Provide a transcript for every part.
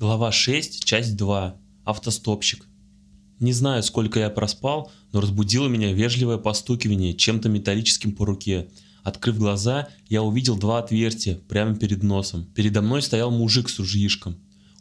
Глава 6, часть 2. Автостопщик. Не знаю, сколько я проспал, но разбудило меня вежливое постукивание чем-то металлическим по руке. Открыв глаза, я увидел два отверстия прямо перед носом. Передо мной стоял мужик с ружьишком.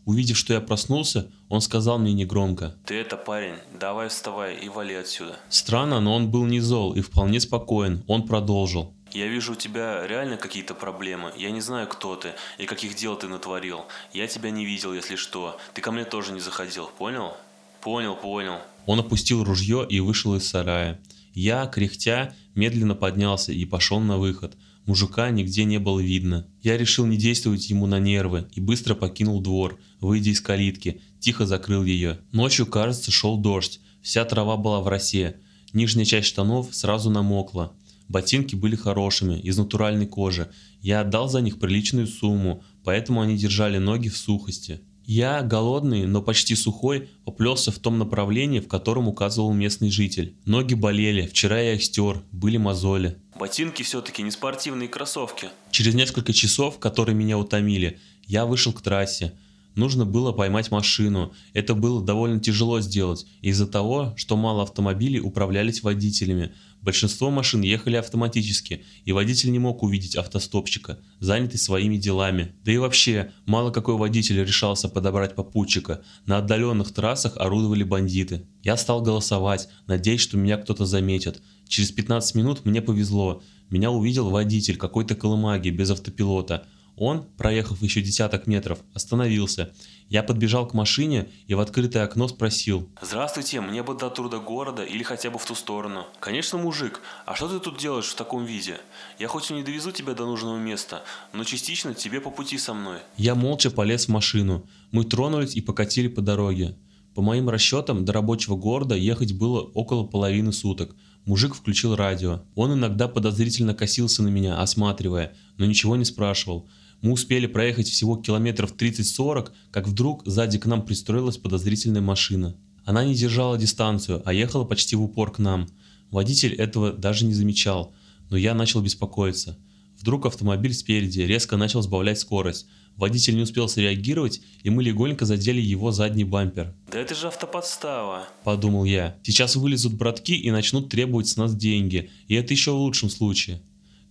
Увидев, что я проснулся, он сказал мне негромко. Ты это, парень, давай вставай и вали отсюда. Странно, но он был не зол и вполне спокоен. Он продолжил. Я вижу у тебя реально какие-то проблемы. Я не знаю, кто ты и каких дел ты натворил. Я тебя не видел, если что. Ты ко мне тоже не заходил, понял? Понял, понял. Он опустил ружье и вышел из сарая. Я, кряхтя, медленно поднялся и пошел на выход. Мужика нигде не было видно. Я решил не действовать ему на нервы и быстро покинул двор, выйдя из калитки, тихо закрыл ее. Ночью, кажется, шел дождь, вся трава была в росе. Нижняя часть штанов сразу намокла. Ботинки были хорошими, из натуральной кожи. Я отдал за них приличную сумму, поэтому они держали ноги в сухости. Я, голодный, но почти сухой, поплелся в том направлении, в котором указывал местный житель. Ноги болели, вчера я их стер, были мозоли. Ботинки все-таки не спортивные кроссовки. Через несколько часов, которые меня утомили, я вышел к трассе. Нужно было поймать машину. Это было довольно тяжело сделать, из-за того, что мало автомобилей управлялись водителями. Большинство машин ехали автоматически, и водитель не мог увидеть автостопщика, занятый своими делами. Да и вообще, мало какой водитель решался подобрать попутчика. На отдаленных трассах орудовали бандиты. Я стал голосовать, надеясь, что меня кто-то заметит. Через 15 минут мне повезло. Меня увидел водитель какой-то колымаги без автопилота. Он, проехав еще десяток метров, остановился. Я подбежал к машине и в открытое окно спросил. Здравствуйте, мне бы до труда города или хотя бы в ту сторону. Конечно, мужик, а что ты тут делаешь в таком виде? Я хоть и не довезу тебя до нужного места, но частично тебе по пути со мной. Я молча полез в машину. Мы тронулись и покатили по дороге. По моим расчетам, до рабочего города ехать было около половины суток. Мужик включил радио. Он иногда подозрительно косился на меня, осматривая, но ничего не спрашивал. Мы успели проехать всего километров 30-40, как вдруг сзади к нам пристроилась подозрительная машина. Она не держала дистанцию, а ехала почти в упор к нам. Водитель этого даже не замечал, но я начал беспокоиться. Вдруг автомобиль спереди резко начал сбавлять скорость. Водитель не успел среагировать, и мы легонько задели его задний бампер. «Да это же автоподстава», – подумал я. «Сейчас вылезут братки и начнут требовать с нас деньги, и это еще в лучшем случае.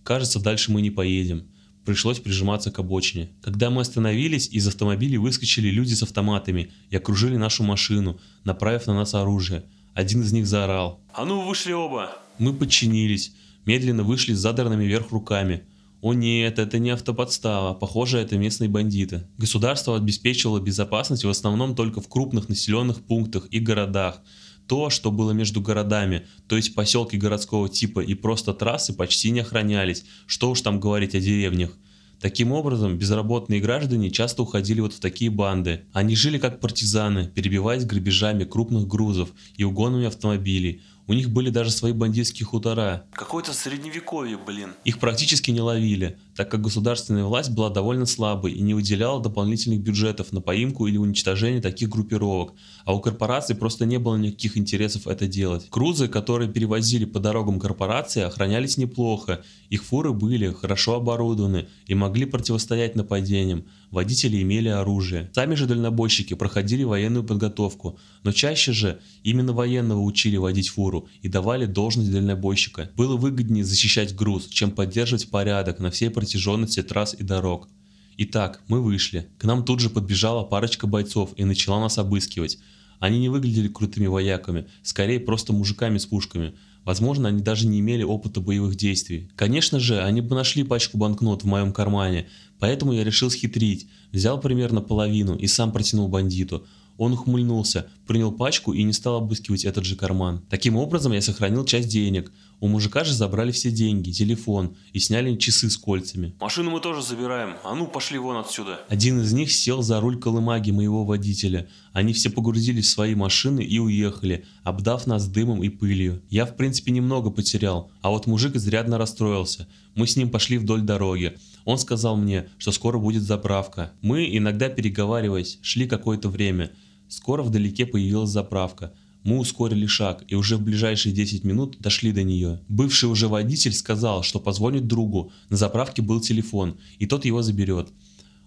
Кажется, дальше мы не поедем пришлось прижиматься к обочине. Когда мы остановились, из автомобилей выскочили люди с автоматами и окружили нашу машину, направив на нас оружие. Один из них заорал. «А ну, вышли оба!» Мы подчинились, медленно вышли с задранными вверх руками. О нет, это не автоподстава, похоже, это местные бандиты. Государство обеспечивало безопасность в основном только в крупных населенных пунктах и городах. То, что было между городами, то есть поселки городского типа и просто трассы почти не охранялись, что уж там говорить о деревнях. Таким образом, безработные граждане часто уходили вот в такие банды. Они жили как партизаны, перебиваясь грабежами крупных грузов и угонами автомобилей, у них были даже свои бандитские хутора. Какое-то средневековье, блин. Их практически не ловили, так как государственная власть была довольно слабой и не выделяла дополнительных бюджетов на поимку или уничтожение таких группировок, а у корпораций просто не было никаких интересов это делать. Крузы, которые перевозили по дорогам корпорации, охранялись неплохо, их фуры были хорошо оборудованы и могли противостоять нападениям, водители имели оружие. Сами же дальнобойщики проходили военную подготовку, но чаще же именно военного учили водить фуру и давали должность дальнобойщика. Было выгоднее защищать груз, чем поддерживать порядок на всей протяженности трасс и дорог. Итак, мы вышли. К нам тут же подбежала парочка бойцов и начала нас обыскивать. Они не выглядели крутыми вояками, скорее просто мужиками с пушками. Возможно, они даже не имели опыта боевых действий. Конечно же, они бы нашли пачку банкнот в моем кармане, поэтому я решил схитрить. Взял примерно половину и сам протянул бандиту. Он ухмыльнулся, принял пачку и не стал обыскивать этот же карман. Таким образом, я сохранил часть денег. У мужика же забрали все деньги, телефон и сняли часы с кольцами. «Машину мы тоже забираем, а ну пошли вон отсюда!» Один из них сел за руль колымаги моего водителя. Они все погрузились в свои машины и уехали, обдав нас дымом и пылью. Я в принципе немного потерял, а вот мужик изрядно расстроился. Мы с ним пошли вдоль дороги. Он сказал мне, что скоро будет заправка. Мы, иногда переговариваясь, шли какое-то время. Скоро вдалеке появилась заправка. Мы ускорили шаг и уже в ближайшие 10 минут дошли до нее. Бывший уже водитель сказал, что позвонит другу, на заправке был телефон, и тот его заберет.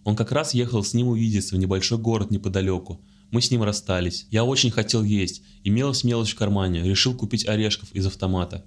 Он как раз ехал с ним увидеться в небольшой город неподалеку. Мы с ним расстались. Я очень хотел есть. Имелась мелочь в кармане. Решил купить орешков из автомата.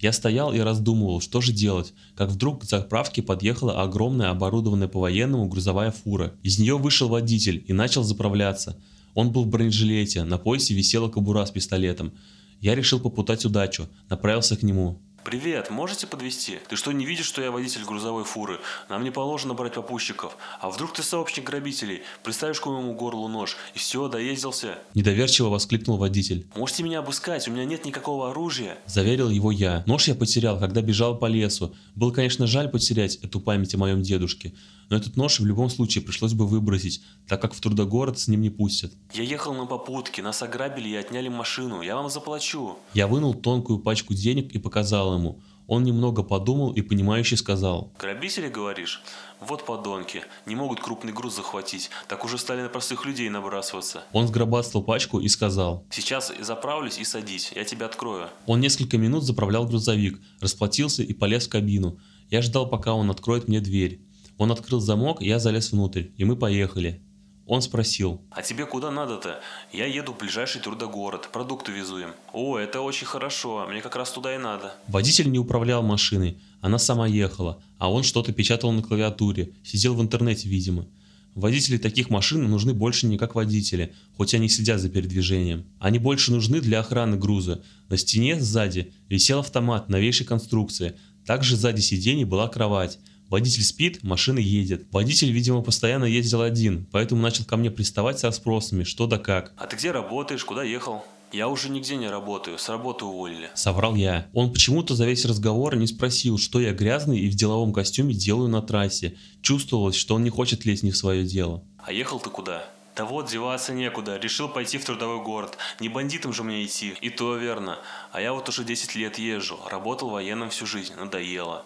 Я стоял и раздумывал, что же делать, как вдруг к заправке подъехала огромная оборудованная по-военному грузовая фура. Из нее вышел водитель и начал заправляться. Он был в бронежилете, на поясе висела кобура с пистолетом. Я решил попутать удачу, направился к нему. «Привет, можете подвести? Ты что, не видишь, что я водитель грузовой фуры? Нам не положено брать попутчиков. А вдруг ты сообщник грабителей? Приставишь к моему горлу нож, и все, доездился?» Недоверчиво воскликнул водитель. «Можете меня обыскать, у меня нет никакого оружия». Заверил его я. Нож я потерял, когда бежал по лесу. Было, конечно, жаль потерять эту память о моем дедушке. Но этот нож в любом случае пришлось бы выбросить, так как в трудогород с ним не пустят. «Я ехал на попутке, нас ограбили и отняли машину. Я вам заплачу». Я вынул тонкую пачку денег и показал ему. Он немного подумал и понимающе сказал. «Грабители, говоришь? Вот подонки. Не могут крупный груз захватить. Так уже стали на простых людей набрасываться». Он сгробастал пачку и сказал. «Сейчас заправлюсь и садись. Я тебя открою». Он несколько минут заправлял грузовик, расплатился и полез в кабину. Я ждал, пока он откроет мне дверь. Он открыл замок, я залез внутрь, и мы поехали. Он спросил. «А тебе куда надо-то? Я еду в ближайший трудогород, продукты везу им». «О, это очень хорошо, мне как раз туда и надо». Водитель не управлял машиной, она сама ехала, а он что-то печатал на клавиатуре, сидел в интернете, видимо. Водители таких машин нужны больше не как водители, хоть они следят за передвижением. Они больше нужны для охраны груза. На стене сзади висел автомат новейшей конструкции. Также сзади сидений была кровать. Водитель спит, машина едет. Водитель, видимо, постоянно ездил один, поэтому начал ко мне приставать с расспросами, что да как. «А ты где работаешь? Куда ехал?» «Я уже нигде не работаю, с работы уволили». Соврал я. Он почему-то за весь разговор не спросил, что я грязный и в деловом костюме делаю на трассе. Чувствовалось, что он не хочет лезть не в свое дело. «А ехал ты куда?» Да вот, деваться некуда. Решил пойти в трудовой город. Не бандитам же мне идти. И то верно. А я вот уже 10 лет езжу. Работал военным всю жизнь. Надоело.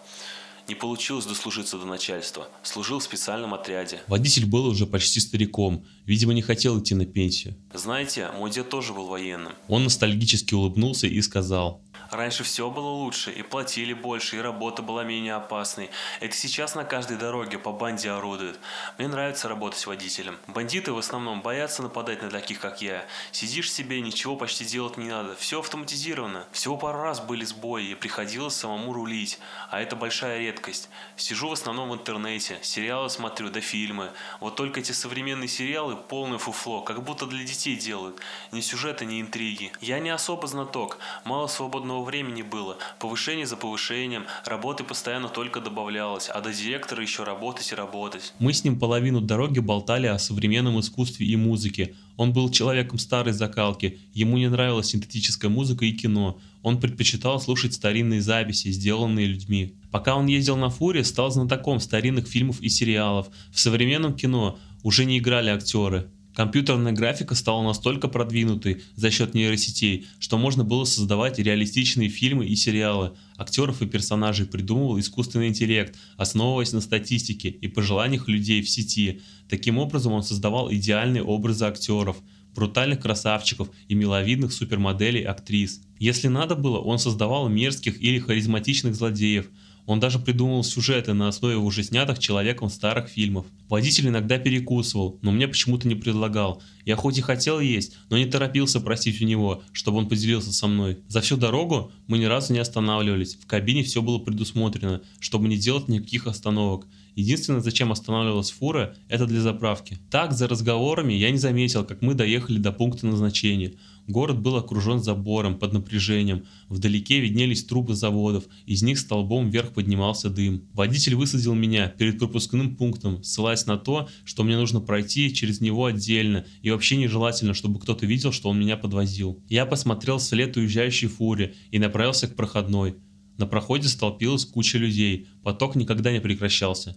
Не получилось дослужиться до начальства. Служил в специальном отряде. Водитель был уже почти стариком. Видимо, не хотел идти на пенсию. Знаете, мой дед тоже был военным. Он ностальгически улыбнулся и сказал. Раньше все было лучше, и платили больше, и работа была менее опасной. Это сейчас на каждой дороге по банде орудуют. Мне нравится работать водителем. Бандиты в основном боятся нападать на таких, как я. Сидишь себе, ничего почти делать не надо. Все автоматизировано. Всего пару раз были сбои, и приходилось самому рулить. А это большая редкость. Сижу в основном в интернете, сериалы смотрю, да фильмы. Вот только эти современные сериалы полное фуфло, как будто для детей делают. Ни сюжета, ни интриги. Я не особо знаток, мало свободного времени было, повышение за повышением, работы постоянно только добавлялось, а до директора еще работать и работать. Мы с ним половину дороги болтали о современном искусстве и музыке. Он был человеком старой закалки, ему не нравилась синтетическая музыка и кино, он предпочитал слушать старинные записи, сделанные людьми. Пока он ездил на фуре, стал знатоком старинных фильмов и сериалов. В современном кино уже не играли актеры. Компьютерная графика стала настолько продвинутой за счет нейросетей, что можно было создавать реалистичные фильмы и сериалы. Актеров и персонажей придумывал искусственный интеллект, основываясь на статистике и пожеланиях людей в сети. Таким образом он создавал идеальные образы актеров, брутальных красавчиков и миловидных супермоделей актрис. Если надо было, он создавал мерзких или харизматичных злодеев – он даже придумывал сюжеты на основе уже снятых человеком старых фильмов. Водитель иногда перекусывал, но мне почему-то не предлагал. Я хоть и хотел есть, но не торопился просить у него, чтобы он поделился со мной. За всю дорогу мы ни разу не останавливались. В кабине все было предусмотрено, чтобы не делать никаких остановок. Единственное, зачем останавливалась фура, это для заправки. Так, за разговорами я не заметил, как мы доехали до пункта назначения. Город был окружен забором под напряжением. Вдалеке виднелись трубы заводов, из них столбом вверх поднимался дым. Водитель высадил меня перед пропускным пунктом, ссылаясь на то, что мне нужно пройти через него отдельно, и вообще нежелательно, чтобы кто-то видел, что он меня подвозил. Я посмотрел вслед уезжающей фуре и направился к проходной. На проходе столпилась куча людей, поток никогда не прекращался.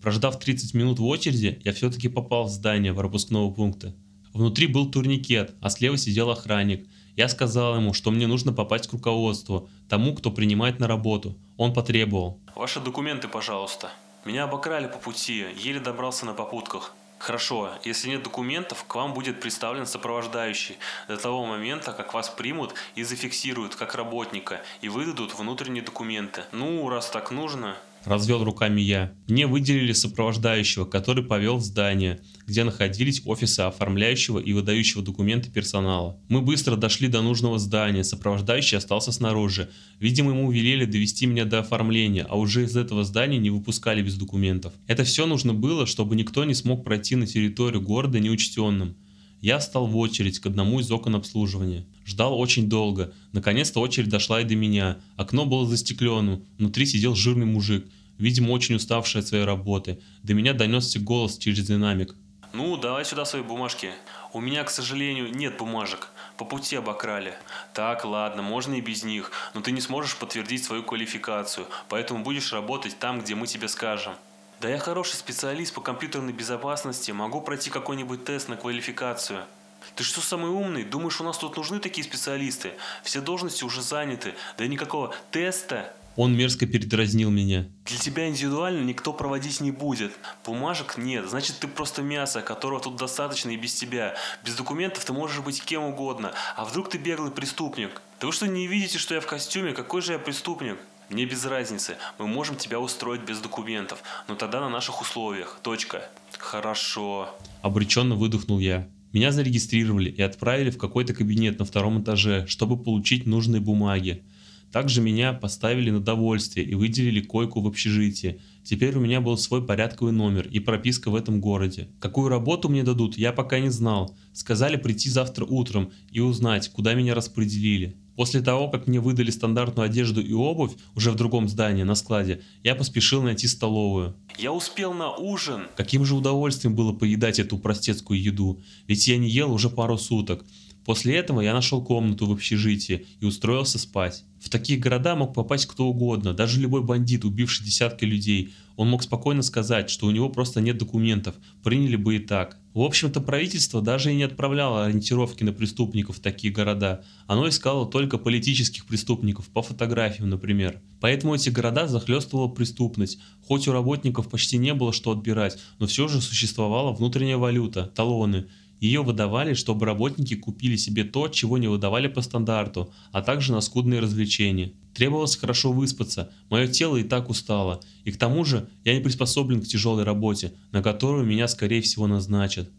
Прождав 30 минут в очереди, я все-таки попал в здание пропускного пункта. Внутри был турникет, а слева сидел охранник. Я сказал ему, что мне нужно попасть к руководству, тому, кто принимает на работу. Он потребовал. «Ваши документы, пожалуйста. Меня обокрали по пути, еле добрался на попутках. Хорошо, если нет документов, к вам будет представлен сопровождающий до того момента, как вас примут и зафиксируют как работника и выдадут внутренние документы. Ну, раз так нужно, Развел руками я. Мне выделили сопровождающего, который повел в здание, где находились офисы оформляющего и выдающего документы персонала. Мы быстро дошли до нужного здания, сопровождающий остался снаружи. Видимо, ему велели довести меня до оформления, а уже из этого здания не выпускали без документов. Это все нужно было, чтобы никто не смог пройти на территорию города неучтенным. Я встал в очередь к одному из окон обслуживания. Ждал очень долго. Наконец-то очередь дошла и до меня. Окно было застекленным. Внутри сидел жирный мужик, видимо очень уставший от своей работы. До меня донесся голос через динамик. Ну, давай сюда свои бумажки. У меня, к сожалению, нет бумажек. По пути обокрали. Так, ладно, можно и без них, но ты не сможешь подтвердить свою квалификацию, поэтому будешь работать там, где мы тебе скажем. Да я хороший специалист по компьютерной безопасности, могу пройти какой-нибудь тест на квалификацию. Ты что самый умный? Думаешь, у нас тут нужны такие специалисты? Все должности уже заняты. Да и никакого теста он мерзко передразнил меня. Для тебя индивидуально никто проводить не будет. Бумажек нет, значит ты просто мясо, которого тут достаточно и без тебя. Без документов ты можешь быть кем угодно. А вдруг ты беглый преступник? Да вы что, не видите, что я в костюме? Какой же я преступник? Мне без разницы, мы можем тебя устроить без документов, но тогда на наших условиях. Точка. Хорошо. Обреченно выдохнул я. Меня зарегистрировали и отправили в какой-то кабинет на втором этаже, чтобы получить нужные бумаги. Также меня поставили на довольствие и выделили койку в общежитии. Теперь у меня был свой порядковый номер и прописка в этом городе. Какую работу мне дадут, я пока не знал. Сказали прийти завтра утром и узнать, куда меня распределили. После того, как мне выдали стандартную одежду и обувь, уже в другом здании, на складе, я поспешил найти столовую. Я успел на ужин. Каким же удовольствием было поедать эту простецкую еду, ведь я не ел уже пару суток. После этого я нашел комнату в общежитии и устроился спать. В такие города мог попасть кто угодно, даже любой бандит, убивший десятки людей. Он мог спокойно сказать, что у него просто нет документов, приняли бы и так. В общем-то правительство даже и не отправляло ориентировки на преступников в такие города. Оно искало только политических преступников, по фотографиям, например. Поэтому эти города захлестывала преступность. Хоть у работников почти не было что отбирать, но все же существовала внутренняя валюта, талоны. Ее выдавали, чтобы работники купили себе то, чего не выдавали по стандарту, а также на скудные развлечения. Требовалось хорошо выспаться, мое тело и так устало, и к тому же я не приспособлен к тяжелой работе, на которую меня скорее всего назначат.